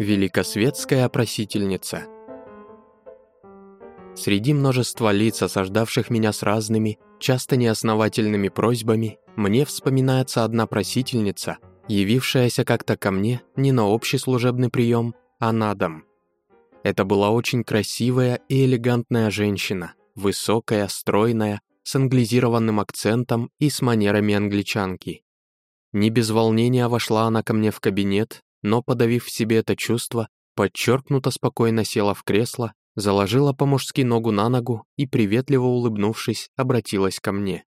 Великосветская просительница. Среди множества лиц, осаждавших меня с разными, часто неосновательными просьбами, мне вспоминается одна просительница, явившаяся как-то ко мне не на общий служебный прием, а на дом. Это была очень красивая и элегантная женщина, высокая, стройная, с англизированным акцентом и с манерами англичанки. Не без волнения вошла она ко мне в кабинет но, подавив в себе это чувство, подчеркнуто спокойно села в кресло, заложила по-мужски ногу на ногу и, приветливо улыбнувшись, обратилась ко мне.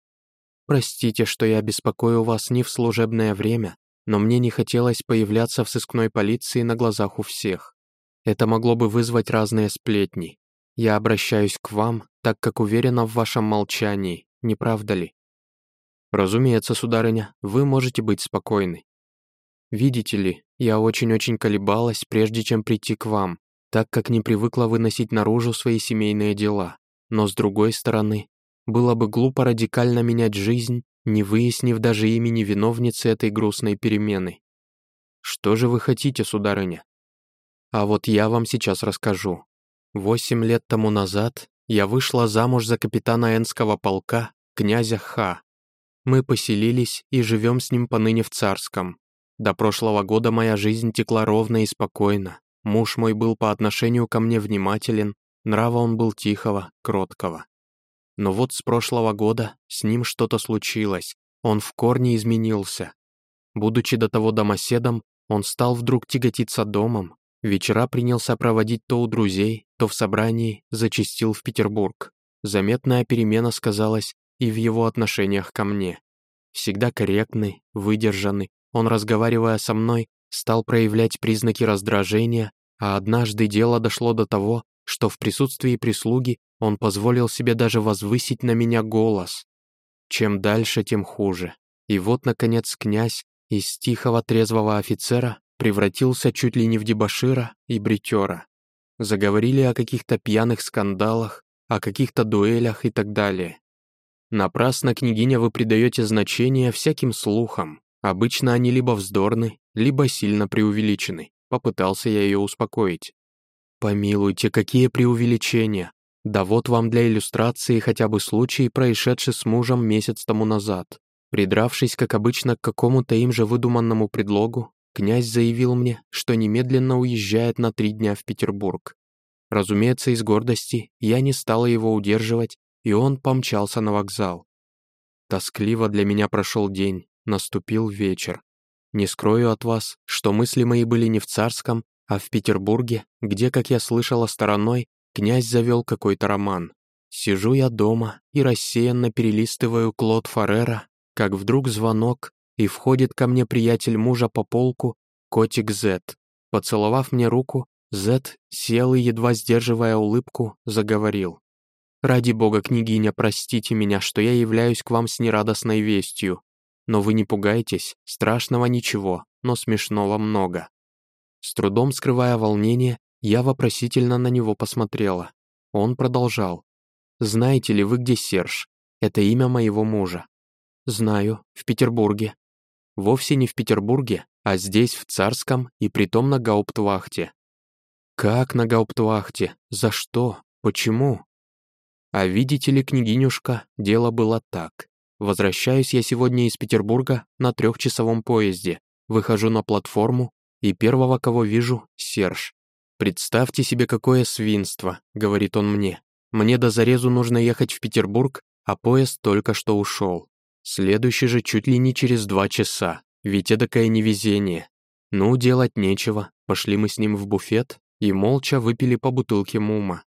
«Простите, что я беспокою вас не в служебное время, но мне не хотелось появляться в сыскной полиции на глазах у всех. Это могло бы вызвать разные сплетни. Я обращаюсь к вам, так как уверена в вашем молчании, не правда ли?» «Разумеется, сударыня, вы можете быть спокойны. Видите ли, я очень-очень колебалась, прежде чем прийти к вам, так как не привыкла выносить наружу свои семейные дела. Но с другой стороны, было бы глупо радикально менять жизнь, не выяснив даже имени виновницы этой грустной перемены. Что же вы хотите, сударыня? А вот я вам сейчас расскажу. Восемь лет тому назад я вышла замуж за капитана Энского полка, князя Ха. Мы поселились и живем с ним поныне в Царском. До прошлого года моя жизнь текла ровно и спокойно. Муж мой был по отношению ко мне внимателен, нрава он был тихого, кроткого. Но вот с прошлого года с ним что-то случилось, он в корне изменился. Будучи до того домоседом, он стал вдруг тяготиться домом, вечера принялся проводить то у друзей, то в собрании, зачастил в Петербург. Заметная перемена сказалась и в его отношениях ко мне. Всегда корректный, выдержанный, он, разговаривая со мной, стал проявлять признаки раздражения, а однажды дело дошло до того, что в присутствии прислуги он позволил себе даже возвысить на меня голос. Чем дальше, тем хуже. И вот, наконец, князь из тихого трезвого офицера превратился чуть ли не в дебошира и бритера. Заговорили о каких-то пьяных скандалах, о каких-то дуэлях и так далее. Напрасно, княгиня, вы придаете значение всяким слухам. Обычно они либо вздорны, либо сильно преувеличены. Попытался я ее успокоить. Помилуйте, какие преувеличения. Да вот вам для иллюстрации хотя бы случай, происшедший с мужем месяц тому назад. Придравшись, как обычно, к какому-то им же выдуманному предлогу, князь заявил мне, что немедленно уезжает на три дня в Петербург. Разумеется, из гордости я не стала его удерживать, и он помчался на вокзал. Тоскливо для меня прошел день, Наступил вечер. Не скрою от вас, что мысли мои были не в Царском, а в Петербурге, где, как я слышала стороной, князь завел какой-то роман. Сижу я дома и рассеянно перелистываю Клод Фаррера, как вдруг звонок, и входит ко мне приятель мужа по полку, котик Зет. Поцеловав мне руку, Зет сел и, едва сдерживая улыбку, заговорил. «Ради бога, княгиня, простите меня, что я являюсь к вам с нерадостной вестью. Но вы не пугайтесь, страшного ничего, но смешного много. С трудом скрывая волнение, я вопросительно на него посмотрела. Он продолжал. «Знаете ли вы, где Серж? Это имя моего мужа». «Знаю, в Петербурге». «Вовсе не в Петербурге, а здесь, в Царском, и притом на гауптвахте». «Как на гауптвахте? За что? Почему?» «А видите ли, княгинюшка, дело было так. Возвращаюсь я сегодня из Петербурга на трехчасовом поезде, выхожу на платформу, и первого, кого вижу, Серж. «Представьте себе, какое свинство», — говорит он мне. «Мне до зарезу нужно ехать в Петербург, а поезд только что ушел. Следующий же чуть ли не через два часа, ведь эдакое невезение. Ну, делать нечего, пошли мы с ним в буфет и молча выпили по бутылке мума.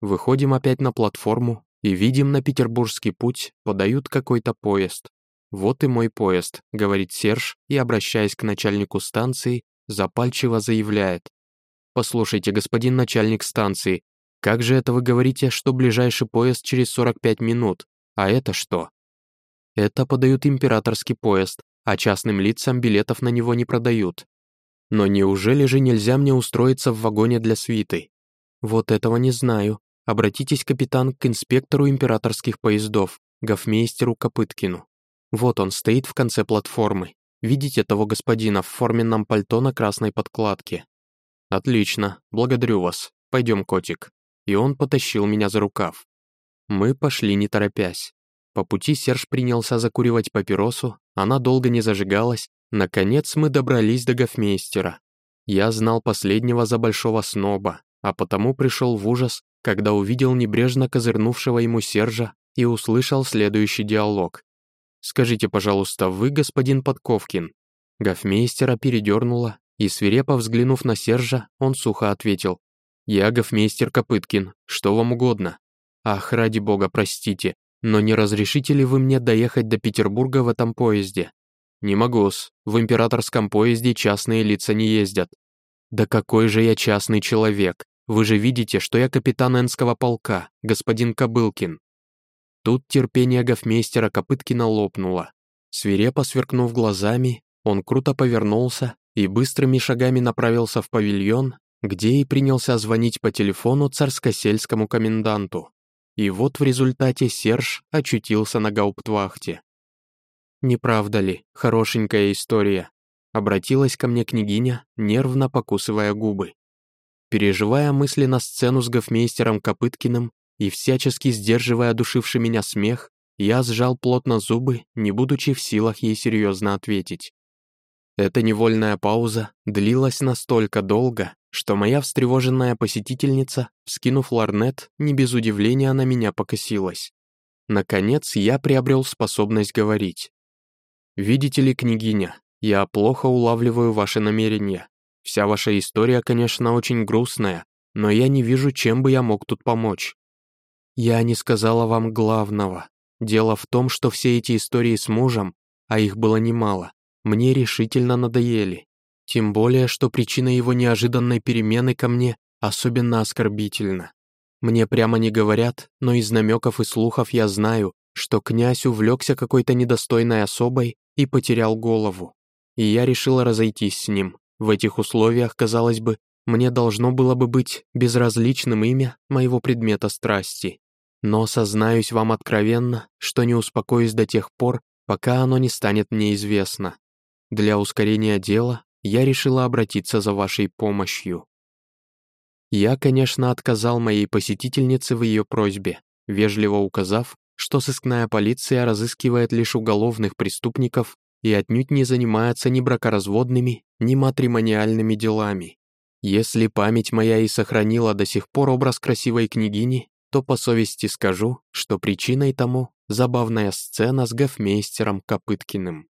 Выходим опять на платформу, и видим на петербургский путь подают какой-то поезд. «Вот и мой поезд», — говорит Серж и, обращаясь к начальнику станции, запальчиво заявляет. «Послушайте, господин начальник станции, как же это вы говорите, что ближайший поезд через 45 минут? А это что?» «Это подают императорский поезд, а частным лицам билетов на него не продают. Но неужели же нельзя мне устроиться в вагоне для свиты? Вот этого не знаю, Обратитесь, капитан, к инспектору императорских поездов, гофмейстеру Копыткину. Вот он стоит в конце платформы. Видите того господина в форменном пальто на красной подкладке? «Отлично, благодарю вас. Пойдем, котик». И он потащил меня за рукав. Мы пошли не торопясь. По пути Серж принялся закуривать папиросу, она долго не зажигалась. Наконец мы добрались до гофмейстера. Я знал последнего за большого сноба, а потому пришел в ужас, когда увидел небрежно козырнувшего ему Сержа и услышал следующий диалог. «Скажите, пожалуйста, вы господин Подковкин?» Гофмейстера передернуло, и, свирепо взглянув на Сержа, он сухо ответил. «Я гофмейстер Копыткин, что вам угодно?» «Ах, ради бога, простите, но не разрешите ли вы мне доехать до Петербурга в этом поезде?» «Не могу-с, в императорском поезде частные лица не ездят». «Да какой же я частный человек? Вы же видите, что я капитан Энского полка, господин Кобылкин». Тут терпение гофмейстера Копыткина лопнуло. Свирепо сверкнув глазами, он круто повернулся и быстрыми шагами направился в павильон, где и принялся звонить по телефону царскосельскому коменданту. И вот в результате Серж очутился на гауптвахте. «Не правда ли, хорошенькая история?» Обратилась ко мне княгиня, нервно покусывая губы. Переживая мысленно сцену с гофмейстером Копыткиным и всячески сдерживая душивший меня смех, я сжал плотно зубы, не будучи в силах ей серьезно ответить. Эта невольная пауза длилась настолько долго, что моя встревоженная посетительница, скинув ларнет, не без удивления на меня покосилась. Наконец я приобрел способность говорить. «Видите ли, княгиня, я плохо улавливаю ваши намерения. Вся ваша история, конечно, очень грустная, но я не вижу, чем бы я мог тут помочь. Я не сказала вам главного. Дело в том, что все эти истории с мужем, а их было немало, мне решительно надоели. Тем более, что причина его неожиданной перемены ко мне особенно оскорбительна. Мне прямо не говорят, но из намеков и слухов я знаю, что князь увлекся какой-то недостойной особой и потерял голову. И я решила разойтись с ним. В этих условиях, казалось бы, мне должно было бы быть безразличным имя моего предмета страсти. Но сознаюсь вам откровенно, что не успокоюсь до тех пор, пока оно не станет мне известно. Для ускорения дела я решила обратиться за вашей помощью. Я, конечно, отказал моей посетительнице в ее просьбе, вежливо указав, что сыскная полиция разыскивает лишь уголовных преступников и отнюдь не занимается ни бракоразводными, ни матримониальными делами. Если память моя и сохранила до сих пор образ красивой княгини, то по совести скажу, что причиной тому забавная сцена с гофмейстером Копыткиным.